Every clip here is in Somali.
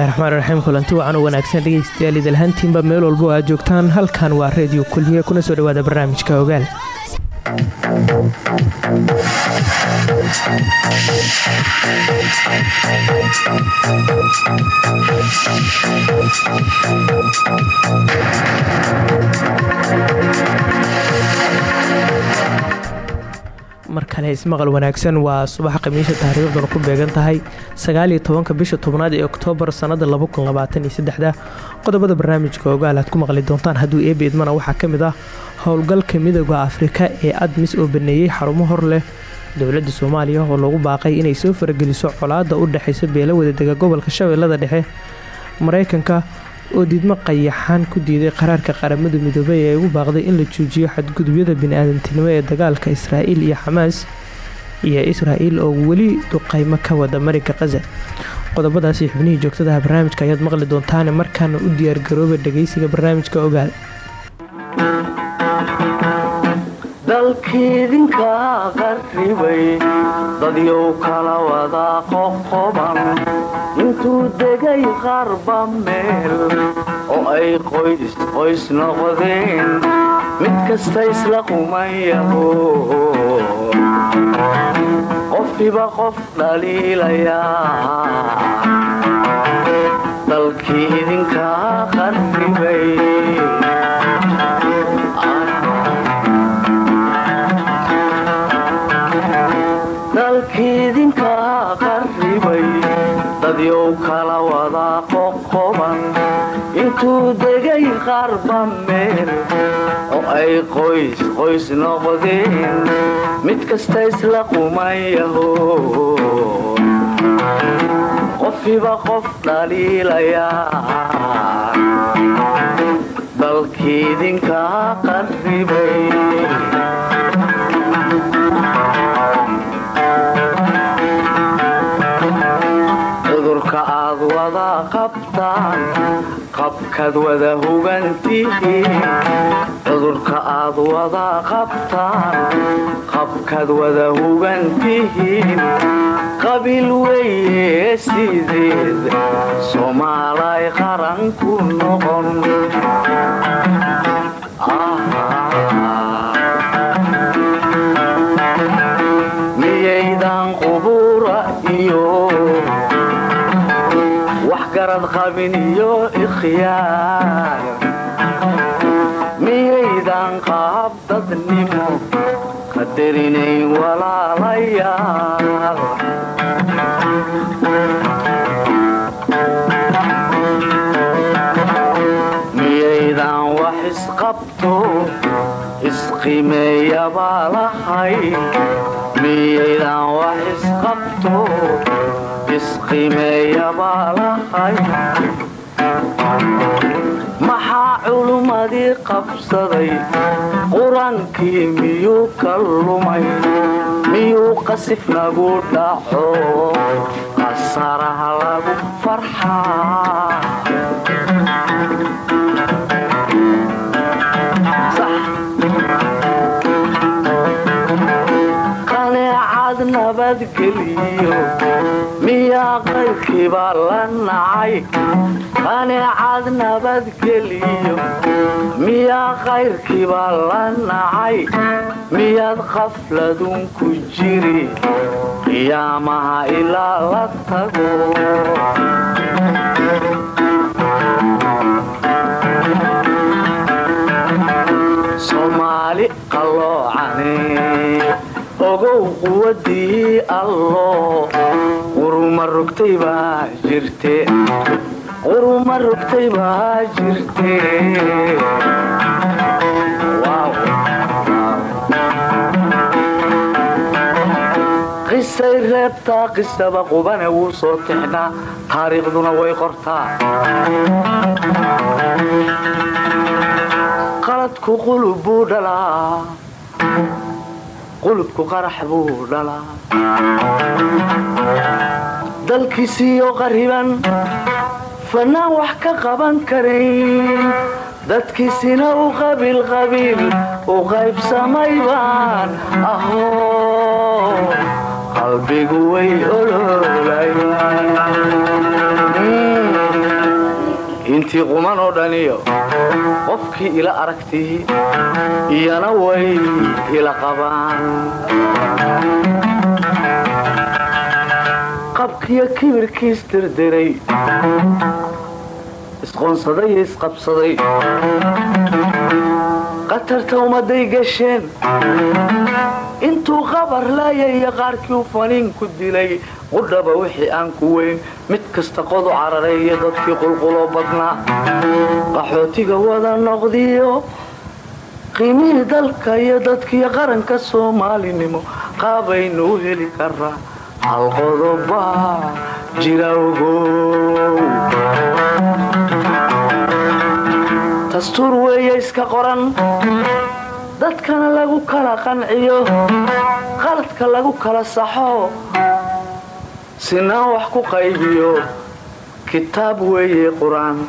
bismillahi raxmaan raxiim kulanti wacan u wanaagsan dhegeystayaal idalhantiinba meel walbo aad joogtaan. Halkan waa reediyo kulmiye kuna soo dhawaada barnaamijka ogaal mar kale ismaqal wanaagsan waa subax khamiisa taariikhduna ku beegan tahay. Sagaaliyo tobanka bisha tobnaad ee oktoobar sannada labakunlabaataniyosaddexda qodobada barnaamijka ogaal aad ku maqli doontaan hadduu eeba idmana waxaa ka mid ah howlgalka midooda afrika ee admis oo baneeyey xarumo hor leh dowladda soomaaliya oo lagu baaqay inay soo farageliso colaadda u dhexaysa beelo wadadega gobolka shabeellada dhexe. Maraykanka oo diidmo qayaxaan ku diiday qaraarka qaramada midoobay ee ugu baaqday in la joojiyo xadgudubyada bini-aadantinimo ee dagaalka israa'iil iyo xamaas iyo israa'iil oo weli duqaymo ka wada marinka khaza qodobadaasi xubnihii joogtadaha barnaamijka ayaad maqli doontaane markaana u diyaargarooba dhageysiga barnaamijka ogaal dalkiidinka qarribay dadyow kala wada qoqoban intuu degay qarba meel oo ay qoys qoys noqdeen mid kasta isla qumayaho qofkiba qof dhaliilayaa dalkii qarribay degay qarba meel oo ay qoys qoys noqdeen mid kasta isla qumayaho. Qofkiba qof dhaliilayaa dalkiidinka qarribay qabkaad wada hugantihiin cudurka aad wada qabtaan qabkaad wada hugantihiin qabiil weye sideed soomaalay qaran ku noqon qabin iyo ikhyaar miyaydan qaab dadnimo qadarinayn walaalayaal miyaydan wax isqabto isqimeeyabaa lahay miyaydan wax isqabto maxaa culummadii qabsaday? Qur'aankii miyuu ka lumay? Miyuu qasif nagu dhaco? Qasaraha lagu farxaa nabadgeliyo miyaa qayrkiiba la nacay qaneecad nabadgeliyo miyaa qayrkiiba la nacay miyaad qafladun ku jiri qiyaamaha ilaa la tago soomaali qalloocane ogow quwadii allo quruma rogtay baa jirte. Qisay reebtaa qisaba qubane wuu soo tixnaa. Taariikhduna way qortaa. Qaladku qulub buu dhalaa qulubku qarax buu dhalaa dalkiisiiyo qariban fannaan wax ka qaban karayn dadkiisina u qabiilqabiil u qaybsamay baan aho qalbigu way ololay intii quman oo dhaniyo. Qofkii ila aragtii iyana way ila qabaan. Qabkiyo kibirkiis dirdiray isqoonsaday iyo isqabsaday qatarta ummadday gasheen intuu qabar laayaiyo qaarkii u faniin ku dilay qudhaba wixii aan ku weyn mid kasta qodu cararay iyo dadkii qulquloo badnaa qaxootiga wada noqdiyo qiimihii dalka iyo dadkii qaranka soomaalinimo qaabaynu u heli karaa hal qodobaa jira ogow dastuur weeye iska qoran. Dadkana lagu kala qanciyo qaladka lagu kala saxo. Sinaan wax ku qaybiyo? Kitaab weeye qur'aan.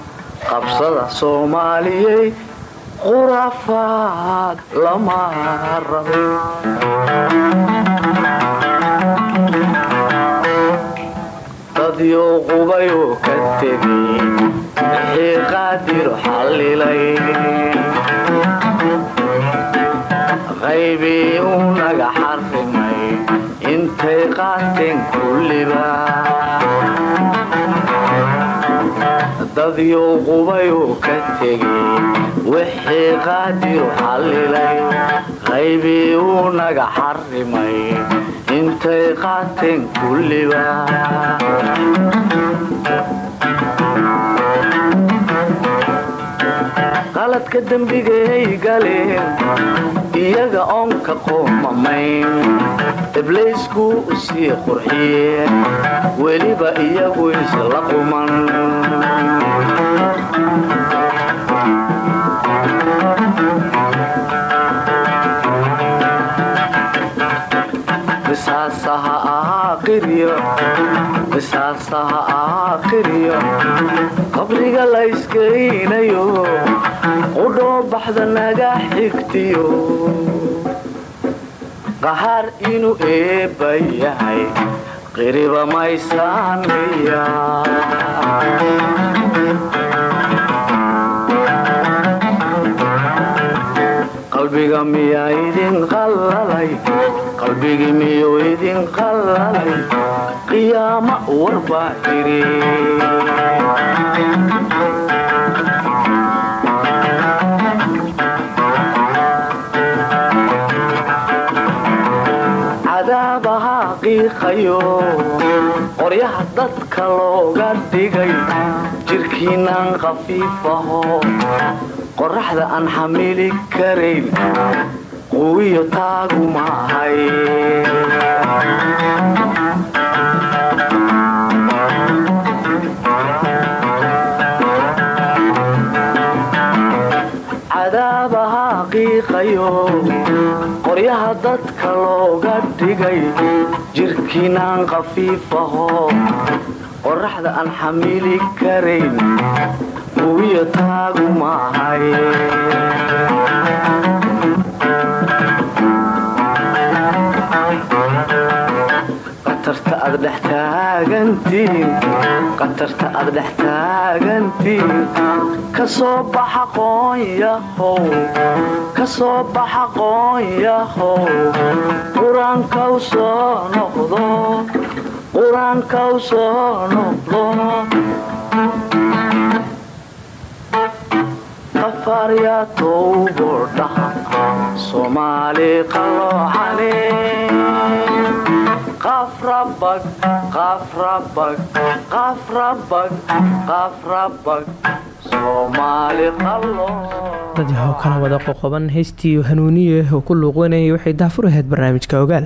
Qabsada soomaaliyey quraafaad lama rabay dadyo qubayoo ka tegay wixii qaadiru xallilay qaybii u naga xarrimay intay qaateen kulliba dadyo qubayoo ka tegay wixii qaadiru xallilay qaybii u naga xarrimay intay qaateen kulliba qaladka dembigay galeen iyaga oon ka qoomamayn iblaysku u sii qurxiyeen weliba iyagu isla quman. Qisaasaha ahaa qiryo qisaasaha ahaa qiryo qabriga la yskaynayo qudhoo baxda naga xigtiyo. Qahaar inuu eebba yahay qiriba maysaan miya qalbiga miyaa idin qallalay qalbigii miyuu idin qallalay qiyaama warbaa jiri cadaabaha qiiqayo qoryaha dadka looga dhigay jirkiinaan khafiifaho qoraxda aan xamili karayn quwiyo taagu maahay dhigay jirkiinaan khafiifaho qoraxda aan xamili karayn quwiyo taagu maahay aad dhex taagantiin ka soo baxa qoonyahow ka soo noqdo. Qur'aanka u soo noqdo. Qafaaryaa towbo dhaha. Soomaali qalooxane qafrabag qafrabag qafrabag qafrabag soomaali qaloo dad yahow kala wada qoqoban heystii hanuuniye oo ku luuqeynayay waxay daafur ahayd barnaamijka ogaal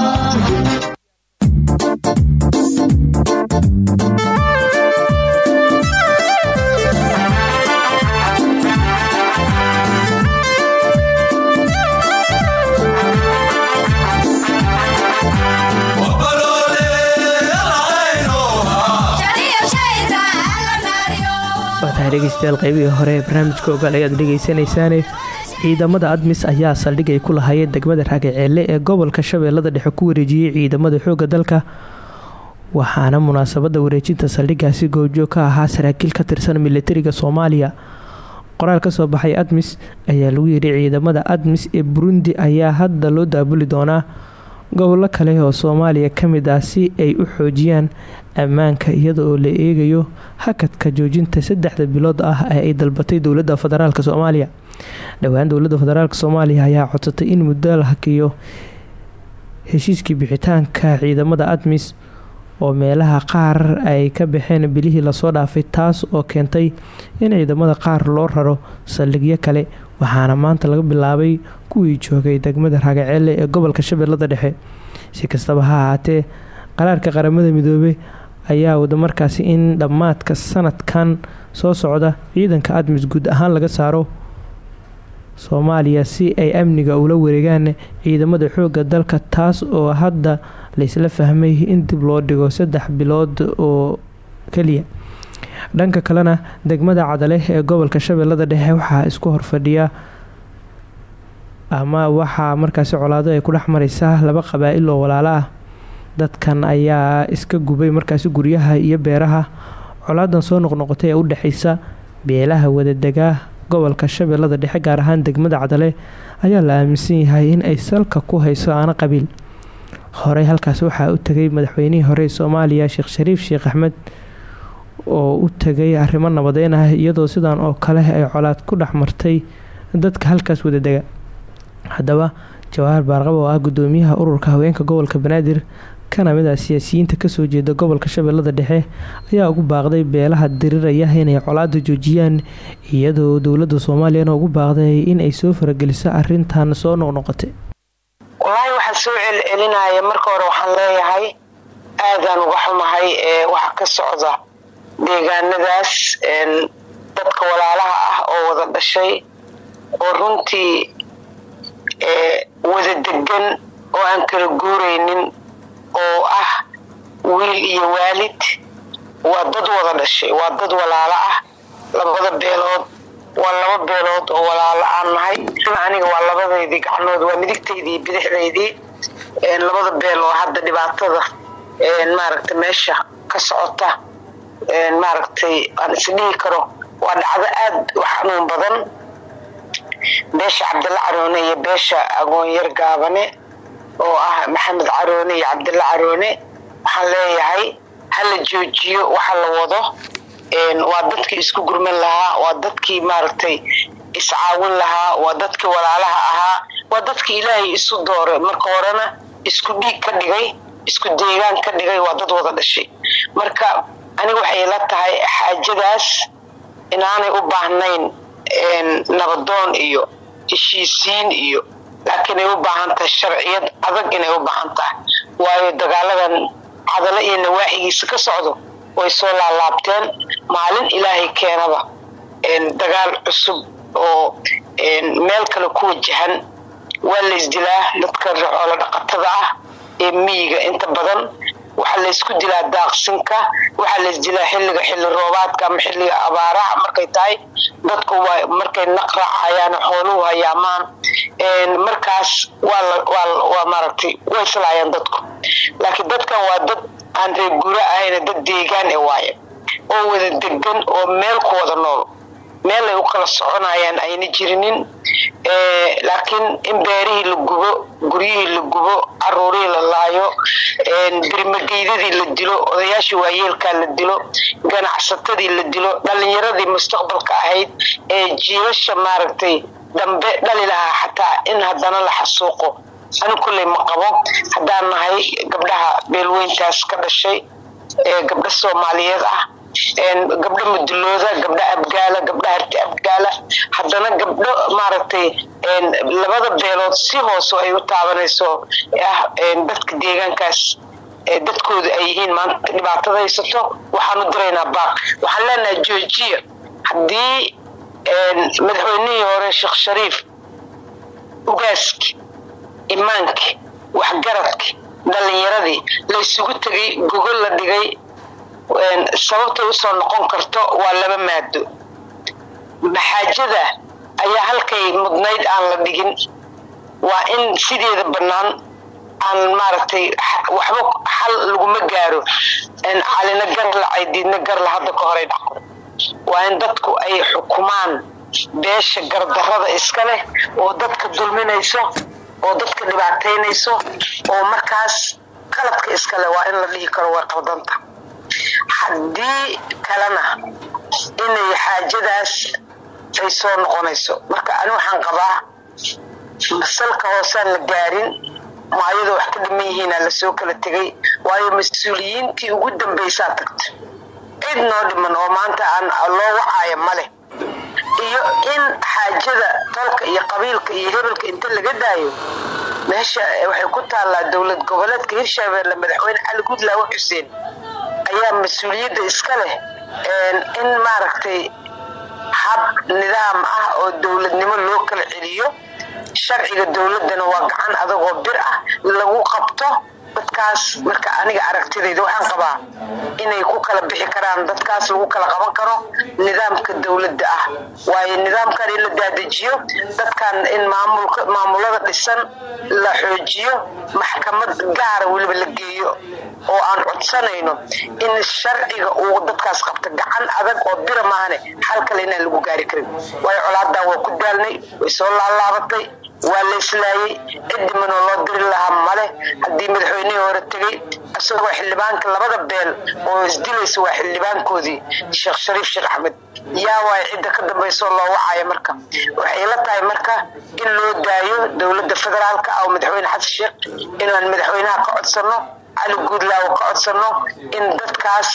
dhegeystayaal qaybihii hore ee barnaamijka ogaal ayaad ciidamada admis ayaa saldhig ay ku lahaayeen degmada raagaceelle ee gobolka shabeellada dhexe ku wareejiyey ciidamada xoogga dalka waxaana munaasabada wareejinta saldhigaasi goobjoog ka ahaa saraakiil ka tirsan militariga soomaaliya. Qoraal ka soo baxay admis ayaa lagu yidhi ciidamada admis ee burundi ayaa hadda loo daabuli doonaa. Gobollo kale oo soomaaliya ka ah si ay u xoojiyaan ammaanka iyada oo la eegayo hakadka joojinta saddexda bilood ah ee ay dalbatay dowladda federaalk soomaaliya. Dhowaan dowladda federaalk soomaaliya ayaa codsatay in muddo la hakiyo heshiiskii bixitaanka ciidamada admis oo meelaha qaar ay ka baxeen bilihii la soo dhaafay taas oo keentay in ciidamada qaar loo raro saldhigyo kale waxaana maanta laga bilaabay kuwii joogay degmada raagaceelle ee gobolka shabeellada dhexe. Si kastaba ha ahaatee qaraarka qaramada midoobey ayaa wada markaasi in dhammaadka sanadkan soo socda ciidanka admis guud ahaan laga saaro soomaaliya si ay amniga ula wareegaan ciidamada xoogga dalka taas oo hadda laysla fahmay in dib loo dhigo saddex bilood oo keliya. Dhanka kalena degmada cadale ee gobolka shabeellada dhexe waxaa isku horfadhiya ama waxaa markaasi colaado ay ku dhex laba qabaa-il oo walaalo ah. Dadkan ayaa iska gubay markaasi guryaha iyo beeraha. Colaadan soo noqnoqotay ee u dhexeysa beelaha wadadegaa gobolka shabeellada dhexe gaar ahaan degmada cadale ayaa la aaminsan yahay in ay salka ku hayso aana qabiil horey halkaas waxaa u tegay madaxweynihii hore soomaaliya sheekh shariif sheekh axmed oo u tegay arrimo nabadeyn ah iyadoo sidan oo kale ay colaad ku dhex martay dadka halkaas wadadega haddaba jawaahar baarqab oo ah gudoomiyaha ururka haweenka gobolka banaadir kana mid ah siyaasiyiinta ka soo jeeda gobolka shabeellada dhexe ayaa ugu baaqday beelaha diriraya inay colaada joojiyaan iyadoo dowladda soomaaliyana ugu baaqday in ay soo farageliso arintan soo noqnoqotay wallaahi waxaa soo celcelinaya marka hore waxaan leeyahay aadaan uga xumahay waxa ka socda deegaanadaas dadka walaalaha ah oo wada dhashay oo runtii wada degan oo aan kala guuraynin oo ah wiil iyo waalid. Waa dad wada dhashay waa dad walaalo ah labada beelood waa laba beelood oo walaalo aan nahay. Aniga waa labadaydii gacnood waa midigtaydii bidixdaydii labada beel oo hadda dhibaatada maaragta meesha ka socota maaragtay aan isdhihi karo waa dhacdo aad u xanuun badan. Beesha cabdalla caroone iyo beesha agoonyar gaabane oo ah maxamed caroone iyo cabdalla caroone waxaan leeyahay hala joojiyo waxa la wado waa dadkii isku gurman lahaa waa dadkii maaragtay iscaawin lahaa waa dadkii walaalaha ahaa waa dadkii ilaahay isu dooray. Marka horena isku dhiig ka dhigay isku deegaan ka dhigay waa dad wada dhashay. Marka aniga waxay la tahay xaajadaas inaanay u baahnayn nabadoon iyo heshiisiin iyo laakiin ay u baahan tahay sharciyad adag inay u baahan tahay. Waayo dagaaladan cadalo iyo nawaaxigiisa ka socdo way soo laalaabteen maalin ilaahay keenaba dagaal cusub oo meel kale ku wajahan. Waa laysdilaa dadka xoolo dhaqatada ah ee miyiga inta badan waxaa laysku dilaa daaqsinka waxaa laysdilaa xilliga xilli roobaadka ama xilliga abaaraha. Markay tahay dadku markay naqraacayaan xooluhu hayaamaan. Markaas waa maaragtay way filaayaan dadku. Laakiin dadkan waa dad aan reer gura ahayna dad deegaan e waaye. Oo wada degan oo meel ku wada nool meel ay u kala soconayaan ayna jirinin laakiin in beerihii la gubo guryihii la gubo caruurihii la laayo birmageydadii la dilo odayaashii waayeelkaa la dilo ganacsatadii la dilo dhalinyaradii mustaqbalka ahayd ee jiilasha maaragtay dambe dhali lahaa xataa in haddana la xasuuqo. Ani kulley ma qabo haddaan nahay gabdhaha beelweyntaas ka dhashay ee gabdho soomaaliyeed ah gabdho mudulooda gabdho abgaala gabdho harti abgaala haddana gabdho maaragtay labada beelood si hooso ay u taabanayso ah dadka deegaankaas dadkooda ay yihiin. Maanta dhibaatada haysato waxaanu diraynaa baaq. Waxaan leenahay georgiya haddii madaxweynihii hore sheekh shariif ugaaski imaanki waxgaradki dhalinyaradii laysugu tegay gogol la dhigay sababtay u soo noqon karto waa laba maado maxaajada ayaa halkay mudnayd aan la dhigin. Waa in sideeda bannaan aan maaragtay waxba xal laguma gaaro. Calina garla caydiidna garla hadda ka horay dhacdo waa in dadku ay xukumaan beesha gardarrada iska leh oo dadka dulminayso oo dadka dhibaataynayso oo markaas qaladka iskale waa in la dhihi karo way qaldanta haddii kalena inay xaajadaas ay soo noqonayso marka ani waxaan qabaa masalka hoosaan la gaarin maayadoo wax ka dhiman yihiina la soo kala tegay waayo mas'uuliyiintii ugu dambaysaa tagto cid noo dhiman oo maanta aan loo wacaayo maleh iyo in xaajada tolka iyo qabiilka iyo hebelka inta laga daayo meesha waxay ku taallaa dowlad goboleedka hirshabeelle madaxweyne cali gudlaawe xuseen ayaa mas'uuliyadda iska leh in maaragtay hab nidaam ah oo dowladnimo loo kala celiyo sharciga dowladdana waa gacan adagoo bir ah lagu qabto dadkaas marka aniga aragtidayda waxaan qabaa inay ku kala bixi karaan dadkaas lagu kala qaban karo nidaamka dowladda ah. Waayo nidaamkan in la daadajiyo dadkan in maamulada dhisan la xoojiyo maxkamad gaara weliba la geeyo oo aan codsanayno in sharciga uu dadkaas qabto gacan adag oo bira maahane xal kale inaan lagu gaari karin. Waayo colaadan waa ku daalnay way soo laalaabatay waa la islaayey cid dhimanoo loo diri lahaa male haddii madaxweynihii hore tegey isagoo xildhibaanka labada beel oo isdilaysa waa xildhibaankoodii sheekh shariif sheekh axmed. Yaa waay cidda ka dambayso loo wacaya marka. Waxay la tahay marka in loo daayo dowladda federaalka ah oo madaxweyne xasan sheekh inaan madaxweynaha ka codsano cali guudlaawo ka codsano in dadkaas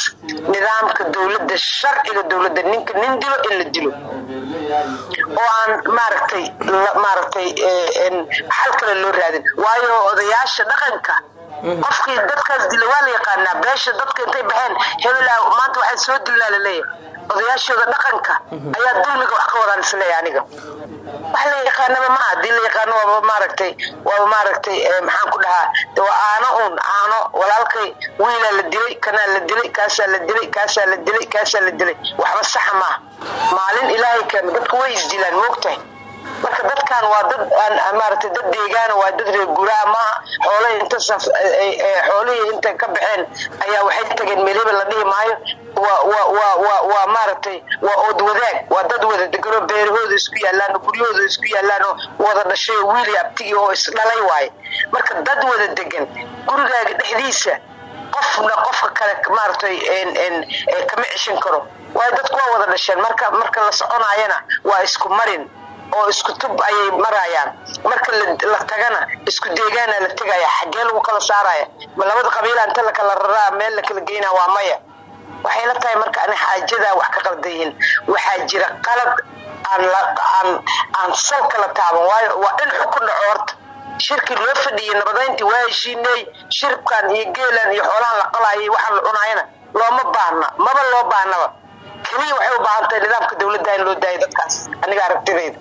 nidaamka dowladda sharciga dowladda ninka nin dilo in la dilo. Oo aan maaragtay maaragtay xal kale loo raadin. Waayo odayaasha dhaqanka qofkii dadkaas dila waa la yaqaanaa beesha dadka intay baxeen hebelaa maanta waxaa soo dilnaa la leeyahay odayaashooda dhaqanka ayaa dulmiga wax ka wadaan isleeya aniga. Wax la yaqaanaba maa haddii la yaqaano waaba maaragtay waaba maaragtay maxaan ku dhahaa waa aano uun aano walaalkay wiilaa la dilay kanaa la dilay kaasaa la dilay kaasaa la dilay kaasaa la dilay. Waxba saxa maaha maalin ilaahay keeno dadku way isdilaan moogtahay marka dadkan waa dad maaragtay dad deegaana waa dad reer guraa maaha xoolahii inta xoolihii intay ka baxeen ayaa waxay tageen meelheba la dhihi maayo waa maaragtay waa ood wadaag. Waa dad wada deganoo beerahooda isku yaalaan oo guryahooda isku yaalaan oo wada dhashay wiili abtigii oo isdhalay waaye. Marka dad wada degan gurigaaga dhexdiisa qofna qofka kale maaragtay kama ceshan karo. Waayo dadku waa wada dhasheen. Marka marka la soconaayana waa isku marin oo isku tub ayay marayaan. Marka la tagana isku deegaana la tegaya xaggee lagu kala saaraya. Ma labada qabiila inta la kala raraa meel la kala geynaa waa maya waxay la tahay marka ani xaajadaa wax ka qaldayihin waxaa jira qalad aan salka la taaban waayo. Waa in xukun dhaco horta loo fadhiyey nabadayntii waa heshiiney iyo geelan iyo xoolahan la qalaayay waxaan la cunaayana looma baahna. Maba loo baahnaba keliya waxay u baahan tahay nidaamka dowladda in loo daayo dadkaas. Aniga aragtidayda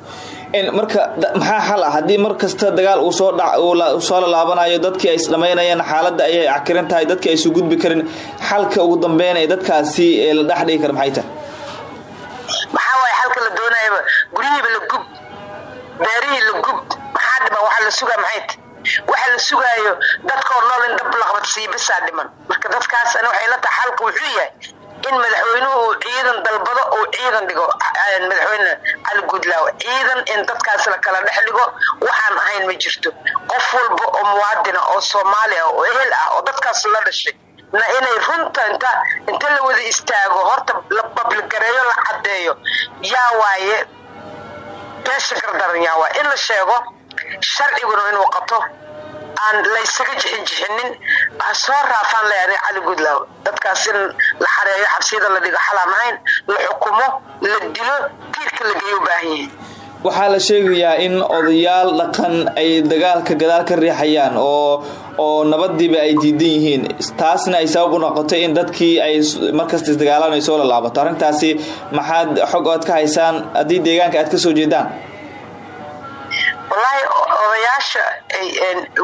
marka maxaa xal ah? Haddii mar kasta dagaal uu soo soo lalaabanayo dadkii ay isdhamaynayeen xaaladda ayay cakiran tahay dadkii aysu gudbi karin xalka ugu dambeyn ee dadkaasi la dhex dhigi kara maxay tahay? Maxaa waaye xalka la doonayaba guryihiiba la gub beerihii la gub maxaa dhiman? Waxaa la sugaa maxay tahay? Waxa la sugaayo dadkoo nool in dhab laqbad siibasaa dhiman. Marka dadkaas waxay la tahay xalka wuxuu yahay in madaxweynuhu uu ciidan dalbado uu ciidan dhigo madaxweyne cali guudlaaw ciidan in dadkaas la kala dhex dhigo waxaan ahayn ma jirto. Qof walba oo muwaadina oo soomaali ah oo ehel ah oo dadkaas la dhashay na inay runta inta inta la wada istaago horta la babligareeyo la caddeeyo. Yaa waaye beesha gardaran yaa waaye. In la sheego sharciguna inuu qabto aan laysaga jixinjixinin ha soo raafaan leeyahay cali guudlaaw dadkaas in la xareeyo xabsiyada la dhigo ahayn la xukumo la dilo tiirka la geeyo u waxaa la sheegayaa in odayaal dhaqan ay dagaalka gadaal ka riixayaan oo oo nabadiiba ay diidan yihiin. Taasna ay sabab u noqotay in dadkii ay markasta isdagaalaan ay soo lalaabato arrintaasi maxaad xog ood ka haysaan? Haddii deegaanka aad ka soo jeedaan wallaahi odayaasha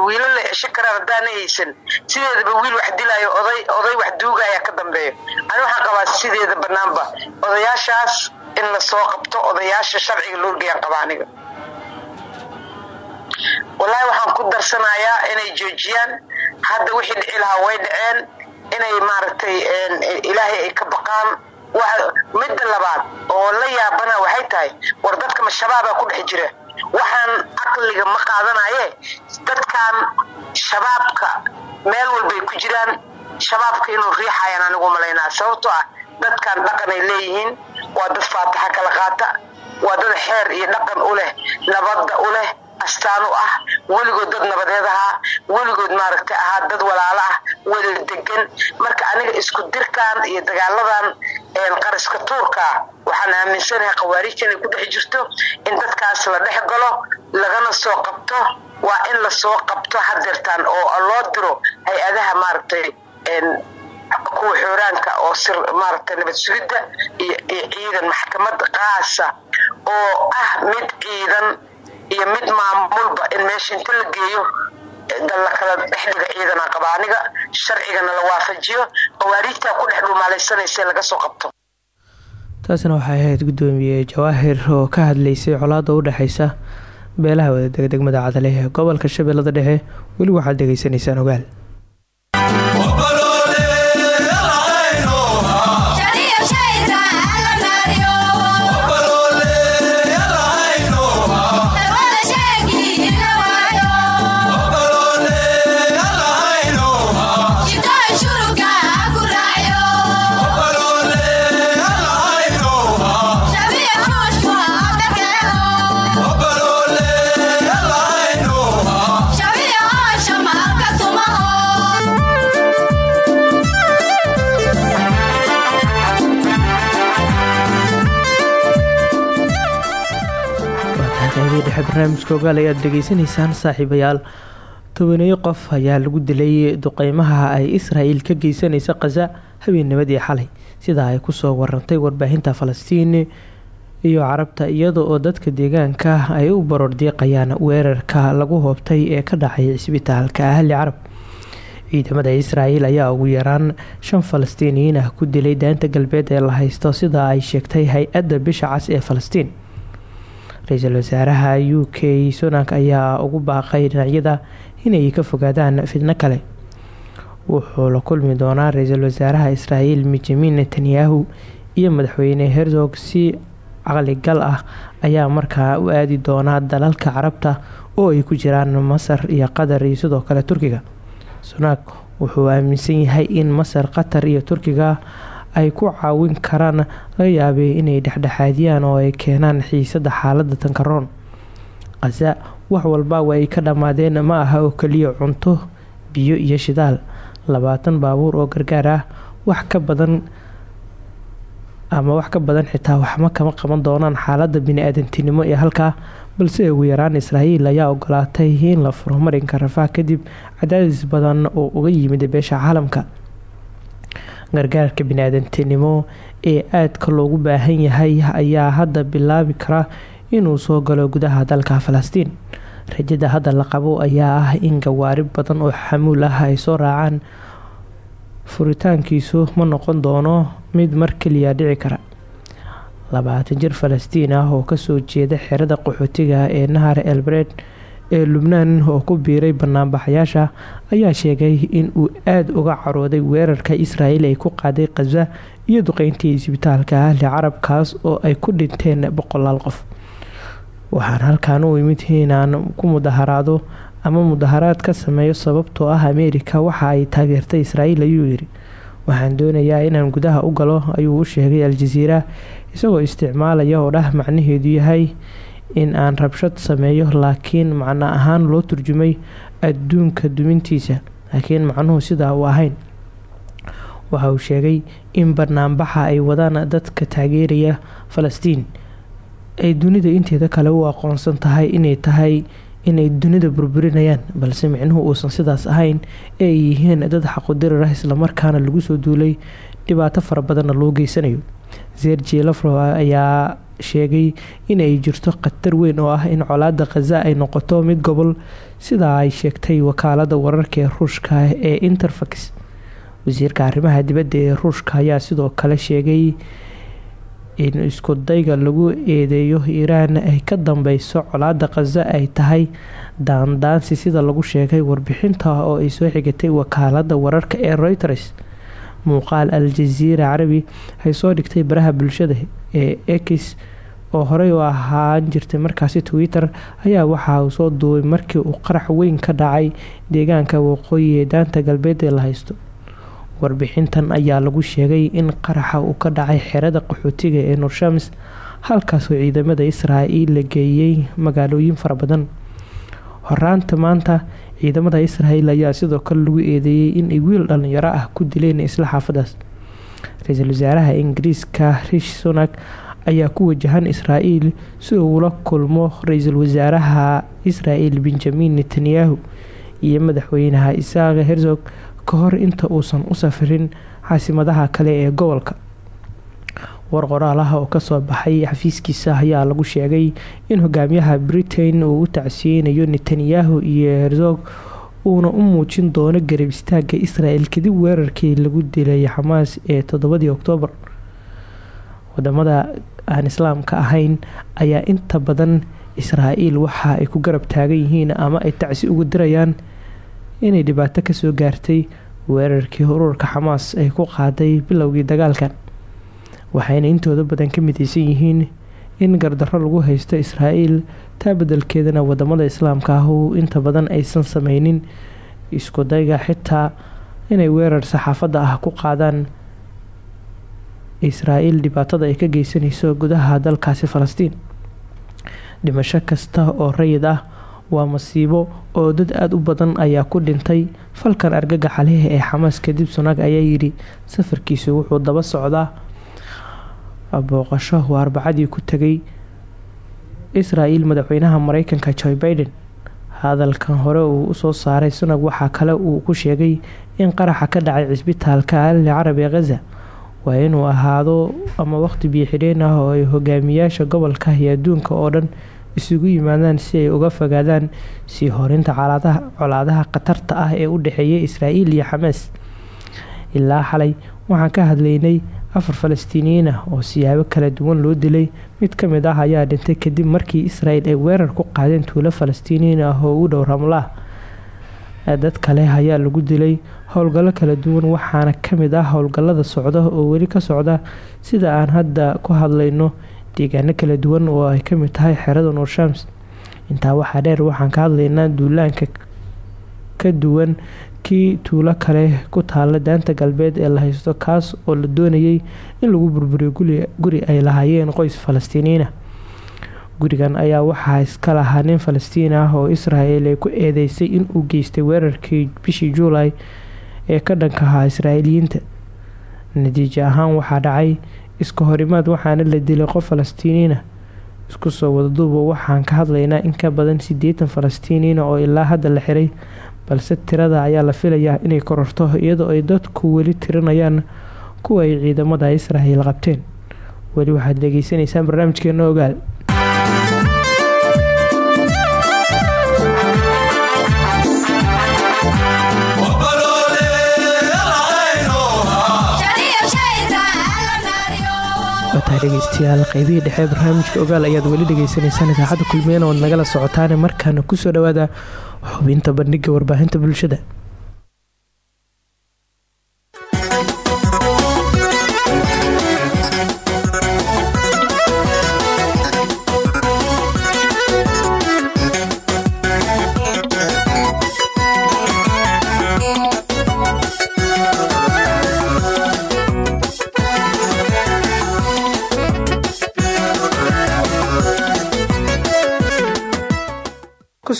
wiilal la esho karaan haddaana haysan sideedaba wiil wax dilaayo oday wax duugaya ka dambeeyo ani waxaan qabaa sideeda banaanba odayaashaas in la soo qabto odayaasha sharciga loo geeyaan qaba aniga. Wallaahi waxaan ku darsanayaa inay joojiyaan. Hadda wixii dhici lahaa way dhaceen inay maaragtay ilaahay ay ka baqaan. Midda labaad oo la yaabana waxay tahay war dadka mashabaabaa ku dhex jira waxaan caqliga ma qaadanaye dadkan shabaabka meel walbay ku jiraan. Shabaabka inuu riixayaan anigu malaynaa sababtoo ah dadkan dhaqan leeyihiin. Waa dad faataxa kala qaata waa dad xeer iyo dhaqan u leh nabadda u leh astaan u ah weligood dad nabadeed ahaa weligood maaragtay ahaa dad walaalo ah wada degan marka aniga isku dirkan iyo dagaaladan qariska tuurka waxaan aaminsanahay khawaariijta inay ku dhex jirto in dadkaas la dhex galo lagana soo qabto. Waa in la soo qabto hadeertaan oo loo diro hay'adaha maaragtay kuwa xooraanka oo sir maaragtay nabad sugidda iyo ciidan maxkamad qaasa oo ah mid ciidan iyo mid maamulba in meesha inta la geeyo la kala dhexdhiga ciidana qaba. Aniga sharcigana la waafajiyo qawaariijtaa ku dhex dhumaalaysanaysa laga soo qabto. Taasina waxay ahayd guddoomiye jawaahir oo ka hadlaysay colaada u dhexeysa beelaha wadadega degmada cadale gobolka shabeellada dhexe. Weli waxaad dhegeysanaysaan ogaal barnaamijka ogaal ayaad dhegeysanaysaan saaxiibayaal. Tobaneeyo qof ayaa lagu dilay duqeymaha ay israel ka geysanaysa khaza habeennimadii xalay. Sida ay ku soo warantay warbaahinta falastiin iyo carabta iyada oo dadka deegaanka ay u barordiiqayaan weerarka lagu hoobtay ee ka dhacay cisbitaalka ahli carab. Ciidamada israel ayaa ugu yaraan shan falastiiniyiin ah ku dilay daanta galbeed ee la haysto sida ay sheegtay hay'adda bisha cas ee falastiin ra'iisul wasaaraha u k sunak ayaa ugu baaqay dhinacyada inay ka fogaadaan fidno kale. Wuxuu la kulmi doonaa ra'iisul wasaaraha israel benjamin netanyahu iyo madaxweyne herzog si caqligal ah ayaa markaa u aadi doonaa dalalka carabta oo ay ku jiraan masar iyo qatar iyo sidoo kale turkiga. Sunak wuxuu aaminsan yahay in masar qatar iyo turkiga ay ku caawin karaan laga yaabay inay dhexdhexaadiyaan oo ay keenaan xiisada xaalada tankaroon khaza wax walba ay ka dhammaadeen ma aha oo keliya cunto biyo iyo shidaal. Labaatan baabuur oo gargaar ah wax ka badan ama wax ka badan xitaa waxma kama qaban doonaan xaalada bini-aadantinimo ee halkaa balse ugu yaraan israa'iil ayaa ogolaatay in la furo marinka rafah kadib cadaadis badan oo uga yimid beesha caalamka gargaarka bini-aadantinimo ee aadka loogu baahan yahay ayaa hadda bilaabi kara inuu soo galo gudaha dalka falastiin. Rajada hadda la qabo ayaa ah in gawaari badan oo xamuul ah ay soo raacaan. Furitaankiisu ma noqon doono mid mar keliya dhici kara. Labaatan jir falastiin ah oo ka soo jeeda xerada qaxootiga ee nahar elbred ee lubnaan oo ku biiray banaanbaxayaasha ayaa sheegay in uu aada uga carooday weerarka israel ay ku qaaday khaza iyo duqeyntii isbitaalka ahli carab kaas oo ay ku dhinteen boqolaal qof. Waxaan halkaan u imid inaan ku mudaharaado ama mudaharaad ka sameeyo sababtoo ah ameerika waxa ay taageertay israel ayuu yiri waxaan doonayaa inaan gudaha u galo ayuu u sheegay al-jaziira isagoo isticmaalaya oo dhah macnaheedu yahay in aan rabshad sameeyo laakiin macno ahaan loo turjumay adduunka dumintiisa. Laakiin macnuhu sidaa u ahayn waxa uu sheegay in banaanbaxa ay wadaan dadka taageeraya falastiin ay dunida inteeda kale u aqoonsan tahay inay tahay inay dunida burburinayaan balse micnuhu uusan sidaas ahayn ee yihiin dad xaqudirir ah islamarkaana lagu soo duulay dhibaato fara badanna loo geysanayo. Sergi lafro ayaa sheegay inay jirto khatar weyn oo ah in colaada khaza ay noqoto mid gobol. Sidaa ay sheegtay wakaalada wararka ee ruushka ee interfax wasiirka arrimaha dibadda ee ruushka ayaa sidoo kale sheegay in isku dayga lagu eedeeyo iiraan ay ka dambeyso colaada khaza ay tahay daandaansi sida lagu sheegay warbixinta oo ay soo xigatay wakaalada wararka ee reuters muuqaal al-jaziira carabi ay soo dhigtay baraha bulshada ee ex oo horey u ahaan jirtay. Markaasi twitter ayaa waxa uu soo duubay markii uu qarax weyn ka dhacay deegaanka waqooyi ee daanta galbeed ee la haysto. Warbixintan ayaa lagu sheegay in qaraxa uu ka dhacay xerada qaxootiga ee nuurshams halkaasoo ciidamada israa'iil la geeyey magaalooyin fara badan. Horaanta maanta ciidamada israa'iil ayaa sidoo kale lagu eedeeyey inay wiil dhalinyaro ah ku dileen isla xaafadaas ra'iisul wasaaraha ingiriiska rishi sunak ayaa ku wajahan israa'iil si uu ula kulmo ra'iisul wasaaraha israa'iil benjamin netanyahu iyo madaxweynaha isaaqa herzog ka hor inta uusan u safirin caasimadaha kale ee gobolka. War qoraalaha oo ka soo baxay xafiiskiisa ayaa lagu sheegay in hogaamiyaha britain uu u tacsiyeynayo netanyahu iyo herzog uuna u muujin doono garab istaaga israel kadib weerarkii lagu dilay xamaas ee toddobadii oktoobar. Wadamada aan islaamka ahayn ayaa inta badan israa'iil waxa ay ku garab taagan yihiin ama ay tacsi ugu dirayaan inay dhibaato ka soo gaartay weerarkii ururka xamaas ay ku qaaday bilowgii dagaalkan waxayna intooda badan ka midaysan yihiin in gardarro lagu haysto israa'iil taa beddelkeedana waddamada islaamka ah inta badan aysan sameynin isku dayga xitaa inay weerar saxaafadda ah ku qaadaan. Israa'iil dhibaatada ay ka geysanayso gudaha dalkaasi falastiin. Dhimasho kasta oo rayid ah waa masiibo oo dad aada u badan ayaa ku dhintay. Falkan argagaxa leh ee xamaas kadib sunag ayaa yidhi safarkiisu wuxuu daba socdaa. Booqasho uu arbacadii ku tegay israa'iil madaxweynaha mareykanka joe biden hadalkan hore uu u soo saaray sunag waxaa kale uu ku sheegay in qaraxa ka dhacay cisbitaalka alli carab ee khaza waa inuu ahaado ama waqti biyo-xidheen ah oo ay hogaamiyaasha gobolka iyo adduunka oo dhan isugu yimaadaan si ay uga fogaadaan sii horinta colaadaha khatarta ah ee u dhexeeya israa'iil iyo xamaas. Ilaa xalay waxaan ka hadlaynay afar falastiiniyiin ah oo siyaabo kala duwan loo dilay. Mid ka mid ah ayaa dhintay kadib markii israel ay weerar ku qaadeen tuulo falastiiniyiin ah oo u dhow ramlah dad kale ayaa lagu dilay howlgallo kala duwan waxaana ka mid ah howlgallada socda oo weli ka socda. Sida aan hadda ku hadlayno deegaano kala duwan oo ay ka mid tahay xerada nuurshams intaa waxaa dheer waxaan ka hadlaynaa duulaanka ka duwan kii tuulo kale ku taala daanta galbeed ee la haysto kaas oo la doonayay in lagu burburiyo guri ay lahaayeen qoys falastiiniyiin gurigan ayaa waxaa iska lahaa nin falastiin ah oo israel ay ku eedeysay inuu geystay weerarkii bishii juulay ee ka dhanka ahaa israa'iiliyiinta. Natiijo ahaan waxaa dhacay iska horimaad waxaana la dilay qof falastiiniyiin ah isku soo wadaduuba waxaan ka hadlaynaa in ka badan siddeetan falastiiniyiina oo ilaa hadda la xiray balse tirada ayaa la filayaa inay kororto iyadoo ay dadku weli tirinayaan kuwa ay ciidamada israa'iil qabteen. Weli waxaad dhegeysanaysaan barnaamijkeena ogaal dhegeystayaal qeybihii dhexe barnaamijka ogaal ayaad weli dhegeysaneysaan idaacadda kulmiyana ood nagala socotaan markaana ku soo dhawaada xubinta bandhiga warbaahinta bulshada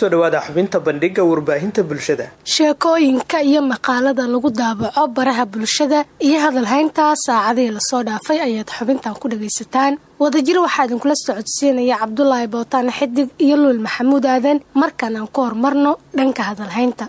ku soo dhawaada xubinta bandhiga warbaahinta bulshada. Sheekooyinka iyo maqaalada lagu daabaco baraha bulshada iyo hadalhaynta saacadihii la soo dhaafay ayaad xubintan ku dhagaysataan. Wadajir waxaa idinkula socodsiinaya cabdulaahi bootaan xidig iyo luul maxamuud aadan markan aan ku horumarno dhanka hadalhaynta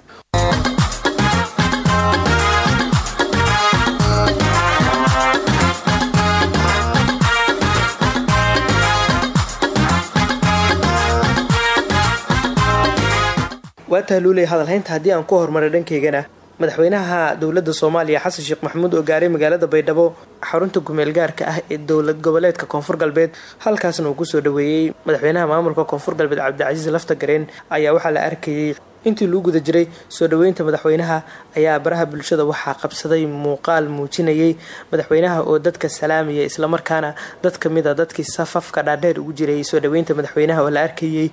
waa tahluulay hadalhaynta haddii aan ku horumaray dhankaygana? Madaxweynaha dowladda soomaaliya xasan sheekh maxamuud oo gaaray magaalada baydhabo xarunta gumeel gaarka ah ee dowlad goboleedka koonfur galbeed halkaasna uu ku soo dhaweeyey madaxweynaha maamulka koonfur galbeed cabdicasiis lafta gareen ayaa waxaa la arkayey intii lagu guda jiray soo dhaweynta madaxweynaha ayaa baraha bulshada waxaa qabsaday muuqaal muujinayay madaxweynaha oo dadka salaamaya islamarkaana dad ka mid a dadkii safafka dhaadheer ugu jiray. Soo dhaweynta madaxweynaha oo la arkayey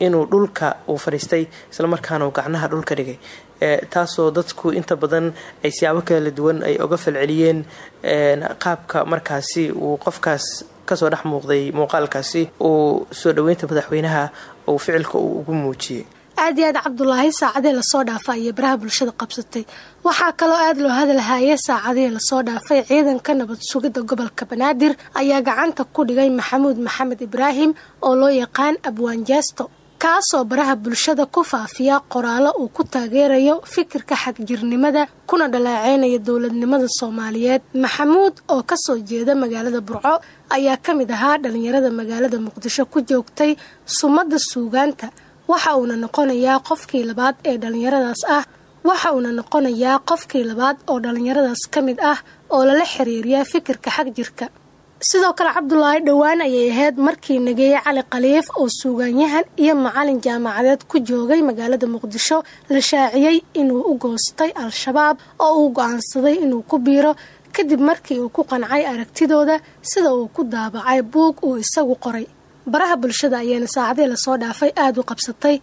inuu dhulka uu fadhiistay islamarkaana uu gacnaha dhulka dhigay. Taasoo dadku inta badan ay siyaabo kala duwan ay oga falceliyeen qaabka markaasi uu qofkaas ka soo dhex muuqday muuqaalkaasi uu soo dhaweynta madaxweynaha uu ficilka uu ugu muujiyey. Aad iyo aad cabdulaahi saacadihii la soo dhaafa ayay baraha bulshada qabsatay. Waxaa kaloo aad loo hadalhayay saacadihii la soo dhaafay ciidanka nabad sugidda gobolka banaadir ayaa gacanta ku dhigay maxamuud maxamed ibraahim oo loo yaqaan abwaanjeesto kaasoo baraha bulshada ku faafiya qoraallo uu ku taageerayo fikirka xagjirnimada kuna dhaleeceynaya dowladnimada soomaaliyeed. Maxamuud oo ka soo jeeda magaalada burco ayaa ka mid ahaa dhalinyarada magaalada muqdisho ku joogtay sumadda suugaanta. Waxa uuna noqonayaa qofkii labaad ee dhalinyaradaas ah. Waxa uuna noqonayaa qofkii labaad oo dhalinyaradaas ka mid ah oo lala xiriiriya fikirka xagjirka sidoo kale cabdulaahi dhowaan ayay ahayd markii nageeye cali khaliif oo suugaanyahan iyo macalin jaamacadeed ku joogay magaalada muqdisho. La shaaciyey inuu u goostay al-shabaab oo uu go'aansaday inuu ku biiro. Kadib markii uu ku qancay aragtidooda sida uu ku daabacay buug uu isagu qoray. Baraha bulshada ayaana saacadii la soo dhaafay aada u qabsatay.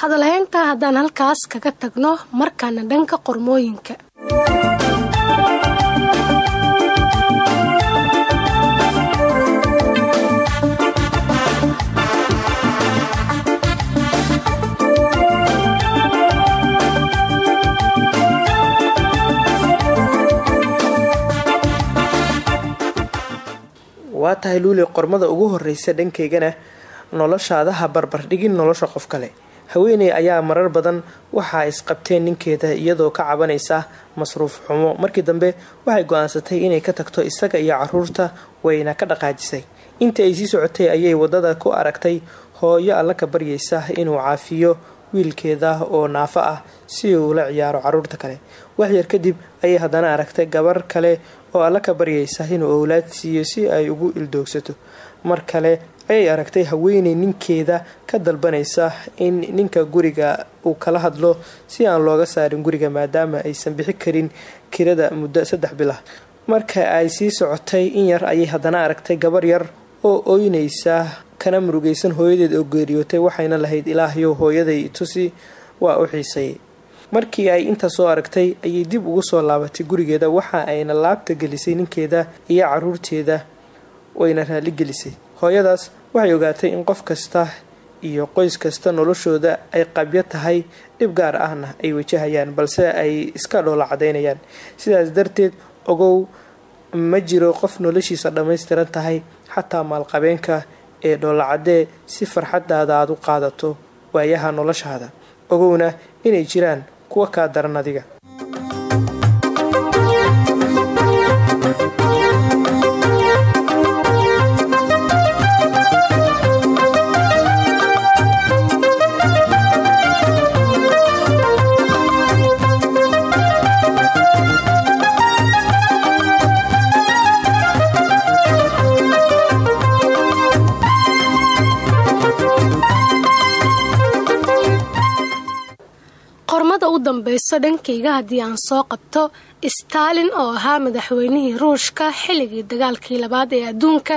Hadalhaynta haddaan halkaas kaga tagno markaana dhanka qormooyinka waa tahay luuli qormada ugu horeysa dhankaygana noloshaadaha barbardhigin nolosha qof kale. Haweeney ayaa marar badan waxaa isqabteen ninkeeda iyadoo ka cabanaysa masruuf xumo. Markii dambe waxay go'aansatay inay ka tagto isaga iyo carruurta wayna ka dhaqaajisay. Intii ay sii socotay ayay waddada ku aragtay hooyo alla ka baryaysa inuu caafiyo wiilkeeda oo naafo ah si uu la ciyaaro carruurta kale. Waxyar kadib ayay haddana aragtay gabar kale oo alla ka baryaysa inuu owlaad siiyo si ay ugu ildoogsato. Mar kale ayay aragtay haweeney ninkeeda ka dalbanaysa in ninka guriga uu kala hadlo si aan looga saarin guriga maadaama aysan bixi karin kirada muddo saddex bilah marka ay sii socotay in yar ayay haddana aragtay gabar yar oo ooynaysa kana murugaysan hooyadeed oo geeriyootay waxayna lahayd ilaahyo hooyaday tusi waa u xiisayay markii ay intaa soo aragtay ayay dib ugu soo laabatay gurigeeda waxa ayna laabta gelisay ninkeeda iyo caruurteeda wayna raali gelisay. Hooyadaas waxay ogaatay in qof kasta iyo qoys kasta noloshooda ay qabyo tahay dhib gaar ahna ay wajahayaan balse ay iska dhoola cadaynayaan sidaas darteed ogow ma jiro qof noloshiisa dhammaystiran tahay xataa maalqabeenka ee dhoolacadee si farxadaada aad u qaadato waayaha noloshaada. Ogowna inay jiraan kuwa kaa daran adiga dhankayga haddii aan soo qabto stalin oo ahaa madaxweynihii ruushka xilligii dagaalkii labaad ee adduunka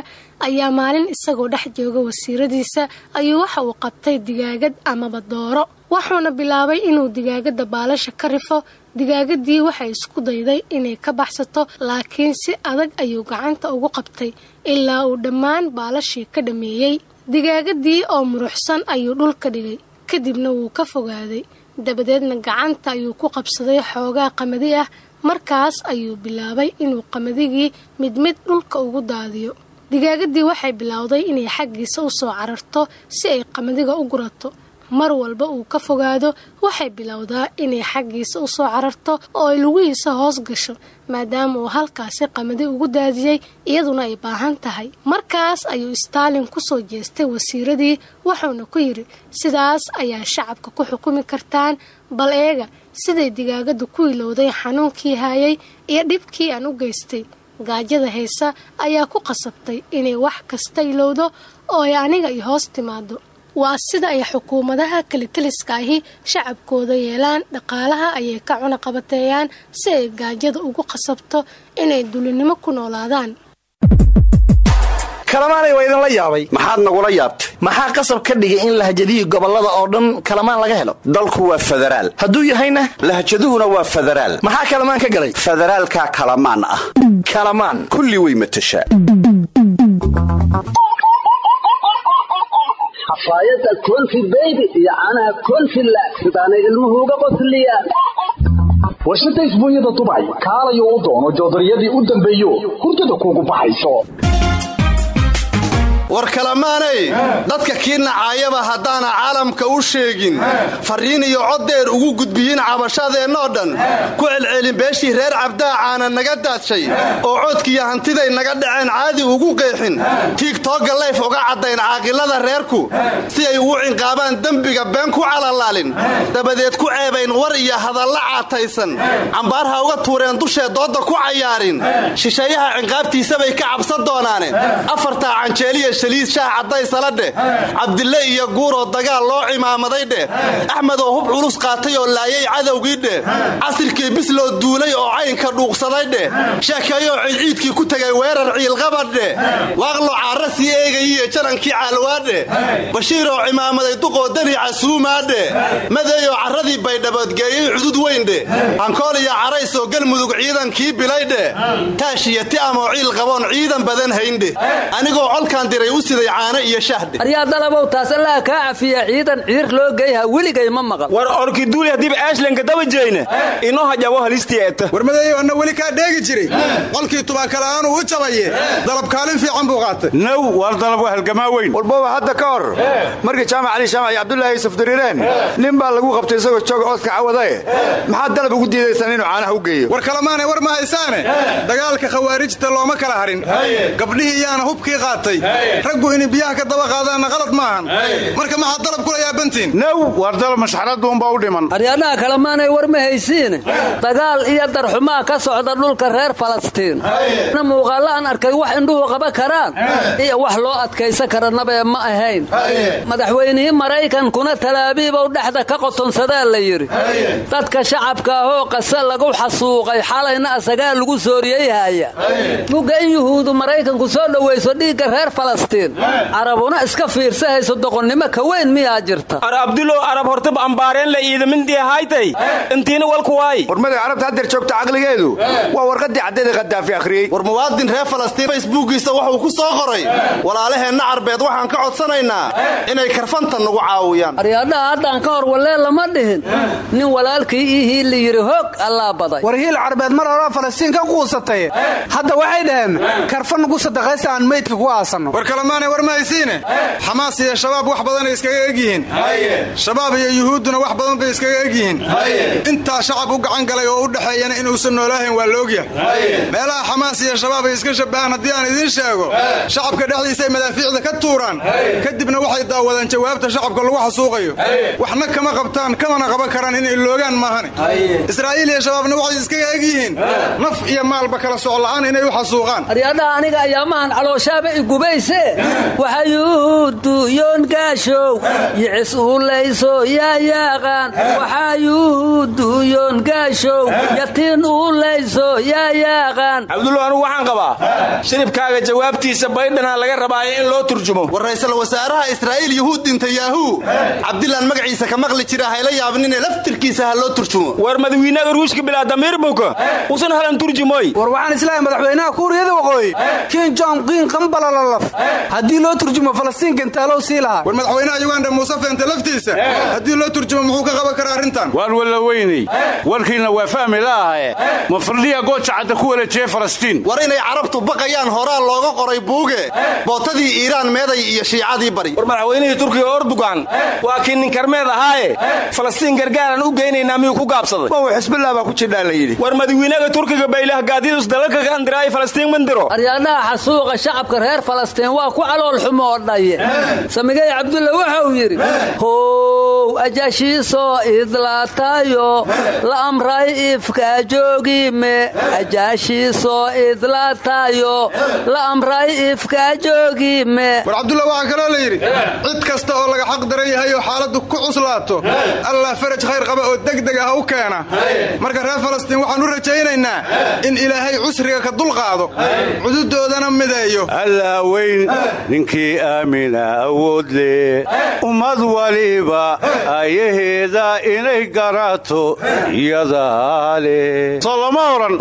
ayaa maalin isagoo dhex jooga wasiiradiisa ayuu waxa uu qabtay digaagad amaba dooro. Wuxuuna bilaabay inuu digaagada baalasha ka rifo. Digaagadii waxay isku dayday inay ka baxsato laakiin si adag ayuu gacanta ugu qabtay ilaa uu dhammaan baalashii ka dhammeeyey digaagadii oo muruxsan ayuu dhulka dhigay kadibna wuu ka fogaaday dabadeedna gacanta ayuu ku qabsaday xoogaa qamadi ah. Markaas ayuu bilaabay inuu qamaddigii mid mid dhulka ugu daadiyo. Digaagadii waxay bilowday inay xaggiisa u soo cararto si ay qamadiga u gurato mar walba uu ka fogaado waxay bilowdaa inay xaggiisa u soo cararto oo ay lugihiisa hoos gasho maadaama uu halkaasi qamadi ugu daadiyey iyaduna ay baahan tahay. Markaas ayuu staalin ku soo jeestay wasiiradii wuxuuna ku yidhi sidaas ayaa shacabka ku xukumi kartaan bal eega siday digaagadu ku ilowday xanuunkii haayay iyo dhibkii aan u geystay. Gaajada haysa ayaa ku qasabtay inay wax kasta ilowdo oo ay aniga i hoos timaado waa sida ay xukuumadaha kelitaliska ahi shacabkooda yeelaan dhaqaalaha ayay ka cunaqabateeyaan si ay gaajada ugu qasabto inay dulinimo ku noolaadaan. Kalamaanay waa idinla yaabay. Maxaad nagula yaabtay. Maxaa qasab ka dhigay in lahjadihii gobollada oo dhan kalamaan laga helo? Dalku waa federaal. Hadduu yahayna? Lahjaduhuna waa federaal. Maxaa kalamaan ka galay? Federaalkaa kalamaan ah. Kalamaan. Kulli way matashaa xafaayadda konfi beybi iyo caanaha konfi laag sidaanay ilmuhu uga qosliyaan warshada isbuunyada dubay kaalayo u doono joodariyadii u dambeeyo. Hurdada kuugu baxayso war kalamaanay? Dadka kii nacaayaba haddaana caalamka u sheegin. Farriin iyo coddeer ugu gudbiyin cabashadeennoo dhan. Ku celcelin beeshii reer cabdaacaana naga daadshay oo coodkiiyo hantiday naga dhaceen caadi ugu qeexin. Tiigtooga layf uga caddayn caaqilada reerku si ay ugu cinqaabaan dembiga been ku calalaalin dabadeed ku ceebayn war iyo hadalla caataysan. Cambaarha uga tuureen dushee doodda ku cayaarin. Shisheeyaha cinqaabtiisabay ka cabsan doonaane afartaa canjeeliya shaliid shaah caddaysala dheh cabdille iyo guuroo dagaal loo cimaamaday dheh axmedoo hub culus qaatay oo laayay cadowgii dheh casirkii bisloo duulay oo caynka dhuuqsaday dheh sheekeeyoo ciidciidkii ku tegay weerar ciilqabad dheh waaqlo caara sii eegayiiyo janankii caalwaa dheh bashiiroo cimaamaday duqoo dani casuumaa dheh madeeyoo carradii baydhaboodgeeyey cudud weyn dheh hankool iyo caraysoo galmudug ciidankii bilay dheh taashiyo ti amoo ciil qaboon ciidan badan hayndheh anigoo colkaan diray u siday caano iyo shahde aryaa dalabow taas allaha kaa cafiya ciidan ciir loo geyha weligay ma maqal war orkiduuli haddiiba aashlanka daba jeyna inoo hajabo halistiyeeta war madeeyo anna weli kaa dheegi jiray. Qolkii tubaakala'aanuu u jabaye dalab kaalin fiican buu qaatay. Now war dalab waa halgamaa weyn. Walbaba hadda ka hor markii jaamac cali shaamac iyo cabdullaahi yuusuf diriireen nin baa lagu qabtay isagoo jooga oodka cawadae maxaad dalab ugu diidaysaan inuu caanaha u geeyo? War kalamaane war ma haysaane. Dagaalka khawaarijta looma kala harin. Gabdhihii yaana hubkii qaatay raggu inay biyaha ka daba qaadaanna qalad maahan? Marka maxaad dalab kula yaabantiin now war dalab mashxaraduunbaa u dhiman. Aryaadhaha kalemaanay war ma haysiine dagaal iyo darxumaa ka socda dhulka reer falastiin. Na muuqaallo aan arkay wax indhuhu qaba karaan. Iyo wax loo adkaysan karanabee ma ahayn. Madaxweynihii maraykankuna talaabiibow dhexda ka qotonsadaa la yidhi. Dadka shacabka ahoo qase lagu xasuuqay xalayna asagaa lagu sooriyeyhaya mugga in yuhuudu maraykanku soo dhowayso dhiigga reer falastiin carabuna iska fiirsahayso doqonnimo ka weyn miyaa jirta. Ar abdulow arab hortaba ambaareen la iidamindii haytay. Intiina walku waay. Warmada carabta haddeer joogta caqligeedu. Waa warqaddii caddeeda khadaafi akhriyey war muwaadin reer falastiin facebookiisa wuxuu ku soo qoray. Walaalaheenna carbeed waxaan ka codsanaynaa inay karfanta nagu caawiyaan. Aryaadhaha haddaan ka hor wallee lama dhihin. Nin walaalkii ihii la yidhi hoog allaa baday. War hiil carbeed mar horaa falastiin ka quusatay. Hadda waxay dhaheen karfa nugu sadaqaysa aan meydka ku aasanno war kalamaanay war ma haysiine xamaas iyo shabaab wax badanay iskaga egyihiin. Shabaab iyo yuhuudduna wax badan bay iskaga egyihiin. Intaa shacab u gacan galay oo u dhexeeyana inuusan noolaahayn waa laogyahay meelaha xamaas iyo shabaab ay iska shabahaan haddii aan idiin sheego shacabka dhexdiisaay madaafiicda ka tuuraan kadibna waxay daawadaan jawaabta shacabka lagu xasuuqayo. Waxna kama qabtaan kamana qaban karaan inay loogaan maahane israa'iil iyo shabaabna waxay iskaga egyihiin. Naf iyo maalba kala socla'aan inay u xasuuqaan. Aryaadhaha aniga ayaamahan calooshaaba i gubayse waxayuuduyoon gaashow yicis uulayso yaa yaaqaan waxayuuduyoon gaashow yatiin uulayso yaa yaaqaan anugu waxaan qabaa shiribkaaga jawaabtiisa baydhana laga rabaayo in loo turjumo. War ra'iisul wasaaraha israa'iil yuhuud dinta yaahuu cabdilaan magaciisa ka maqli jira hayla yaabnine laftirkiisa ha loo turjumo. War madawiinaga ruushka bilaa damiir buka usan halan turjumoy war waxaan islaahay madaxweynaha kuuriyada waqooyi. Kiin jong qiin qambalalaf haddii loo turjumo falastiin gantaalow sii lahaa. War madaxweynaha yuganda muuse feente laftiisa. Haddii loo turjumo muxuu ka qaban karaa arrintan? Waan walla weynay warkiina waa fahmi la'ahaye. Ma fardhiya gooja cadda ku wareejiyey falastiin? War inay carabtu baqayaan horaa looga qoray buuge. Bootadii iiraan meeday iyo shiicadii bari. War madaxweynihii turkiga ordugan waa kii ninkarmeed ahaaye. Falastiin gargaaraan u geynaynaa miyuu ku gaabsaday? Maw xisbillah baa ku jidhaa la yidhi. War madawiinaga turkiga baylah gaadidus dalalka ka falastiin mandiro aryaadhaha xasuuqa shacabka reer falastiin waa ku calool xumoodhaye samigay cabdulla wuxuu yidhi how ajaashiisoo idlaatayo la amray ifka joogime ajaashiisoo idlaatayo la amray ifka joogime war cabdulla waxaa kaloo la yidhi cid kasta oo laga xaq daran yahay oo xaaladdu ku cuslaato allah faraj khayr qaba oo degdeg ah u keena. Marka reer falastiin waxaan u rajaynaynaa in ilaahay cusriga ka dulqaado cududoodana mideeyo. Allaa weyn ninkii aamina awood leh ummad waliba. Ayaheeda inay garaato iyadaa leh soo lama oran.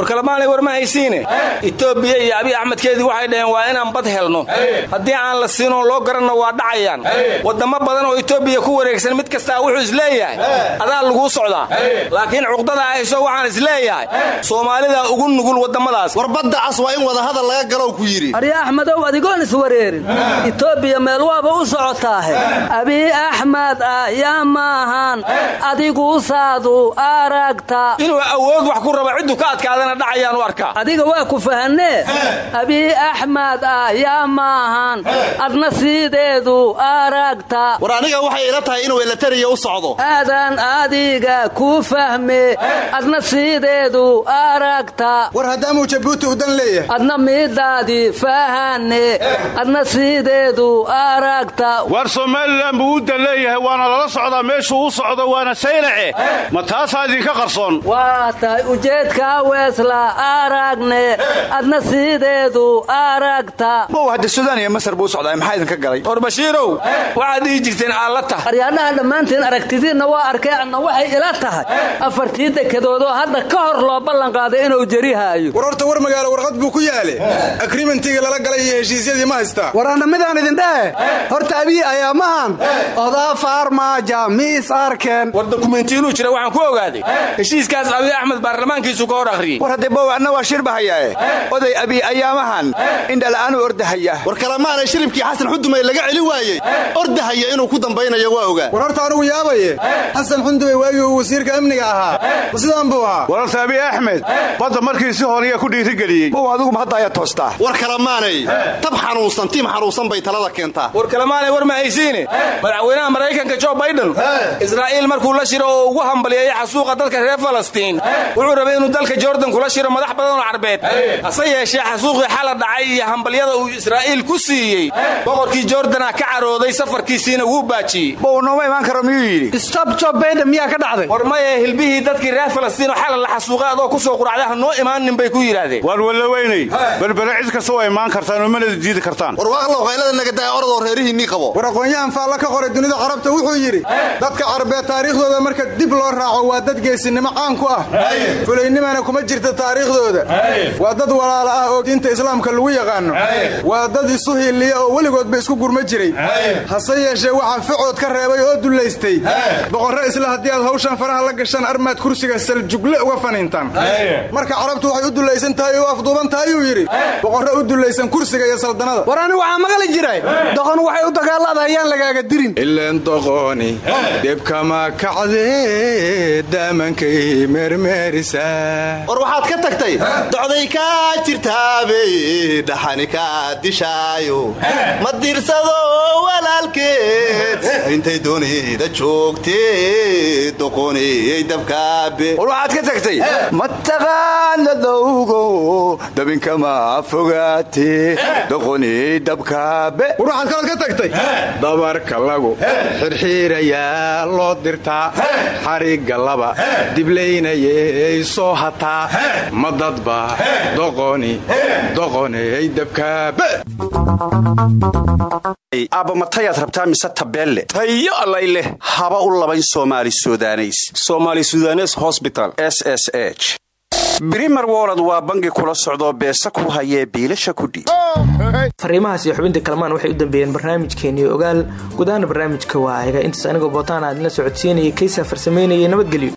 War ma haysiine etoobiya iyo abiy axmedkeedii waxay dhaheen waa inaan bad helno. Haddii aan la siinoo loo garanno waa dhacayaan. Waddamo badan oo etoobiya ku wareegsan mid kastaa wuxuu is leeyahay adaa laguu socdaa. Laakiin cuqdada hayso waxaan is leeyahay soomaalida ugu nugul waddamadaas. War badda cas waa in wadahadal laga galow ku yidhi. Arya axmedow adigoon iswareerin itoobiya meel waaba u socotaahe abiy axmed ah yaa maahan adigu saadu aragta inuu awood wax ku raba ciddu ka adkaadana dhacayaan u arkaa. Adiga waa ku fahanee abiy axmed ah yaa maahan adna siideedu aragta war aniga waxay ila tahay inuu elatariya u socdo. Aadan adiga ku fahme. Adna siideedu aragta war haddaamuu jabuuti u dan leeyahay. Adna miidaadii fahane adna siideedu aragta. War somalilan buu u dan leeyahay waana lala socdaa meeshuu u socdo waana saylace ma taasaa idinka qarsoon. Waa tahay ujeedkaa weesla aragne adna siideedu aragta. Mow hadda sudaan iyo masar buu socdaa maxaa idinka galay? War bashiirow waxaad dhihi jirteen aallata aryaadhaha dhammaantiin aragtidiinna waa arkay adna waxay ila tahay. Afartii dekedoodoo hadda ka hor loo ballanqaaday inuu jerihaayo war horta war magaalo warqad buu ku yaale agriimentiga lala galay iyo heshiisyadii ma warana midaan idin dhahe horta abiy ayaa mahan odaa faarmaaja miis arkeen. War dukumentiinuu jira waxaan ku ogaaday heshiiskaas abiy axmed baarlamaankiisu ka hor akhriyey war haddee bowacna waa shirbahayaae oday abiy ayaamahan indhala'aanu ordahaya war kalemaanay shiribkii xasan xundumay laga celi waayey. Ordahaya inuu ku dambaynayo waa ogaa war horta anugu yaabaye xasan xundumay waagii uu wasiirka amniga ahaa. Ma sidaan buu ahaa? War horta abiy axmed badda markii si horiya ku dhiirigeliyey. Adigu ma hadda ayaa toostaa war kalemaanay tab xanuunsan tiim xanuunsan bay talada keentaa. War kalemaanay war ma haysiine madaxweynaha maraykanka jo baiden israa'iil markuu la shiro oo ugu hambalyeeyey xasuuqa dadka reer falastiin wuxuu rabay inuu dalka jordan kula shiro madax badan oo carbeed. Hase yeeshee xasuuqii xala dhacay iyo hambalyada uu israa'iil ku siiyey. Boqorkii jordana ka carooday safarkiisiina wuu baajiyey. Bow nooma imaan karo miyuu yidhi. Stop jo baiden miyaa ka dhacday? War maye hilbihii dadkii reer falastiin oo xala la xasuuqay adoo ku soo quracday ha noo imaanin bay ku yidhaahdeen. Waan walla weynay berbere cid kasta waa imaan kartaan oo manada diidi kartaan war waaqlow qaylada nagadaa orodoo reerihiinnii qabo. War aqoon-yahan faalla ka qoray dunida carabta wuxuu yidhi dadka carbeed taariikhdooda marka dib loo raaco waa dad geesinimo caan ku ah. Fulaynimana kuma jirta taariikhdooda. Waa dad walaala ah oo diinta islaamka lagu yaqaano. Waa dad isu hiiliya oo weligoodba isku gurma jiray. Hase yeeshee waxaa ficood ka reebay oo dullaystay boqorro isla haddii aad hawshan faraha la gashaan armaad kursiga saljugle uga faniintaan. Marka carabtu waxay u dullaysan tahay oo afduuban tahay uu yidhi. Boqorro u dullaysan kursiga iyo saldanada war ani waxaa maqli jiray. Doqon waxay u dagaaladayaan lagaaga dirin. Ileen doqoni debkama kacdee daamankay mermeerisaa war waxaad ka tagtay docday kaa jirtaabey dhaxani kaa dishaayo. Ma dirsado walaalkeed intay doonida joogtee doqoniyey dabkaabe war waxaad ka tagtay mataqaana dowgo dabinkama fogaate doqoni dabkaabe. War waxaad ka tagtay. Dabarka lagu xirxiirayaa loo dirtaa. Xarigga laba. Diblaynayay soo hataa. Ma dadba doqoni doqoney dabkaabe. Aabba matayaad rabtaa mise tabeelle? Tayo allay leh. Haba u labayn soomaali sudaneys somaali sudanes hosbital s s h brimer wolod waa bangi kula socdoo beesa ku hayee biilasha kudhiib fariimahaas iyo xubinta kalamaan waxay u dambeeyeen barnaamijkeennii ogaal. Gudahaana barnaamijka waa ayaga. Intaas bootaan aad la socodsiinayay kaysaa farsamaynayay nabadgelyo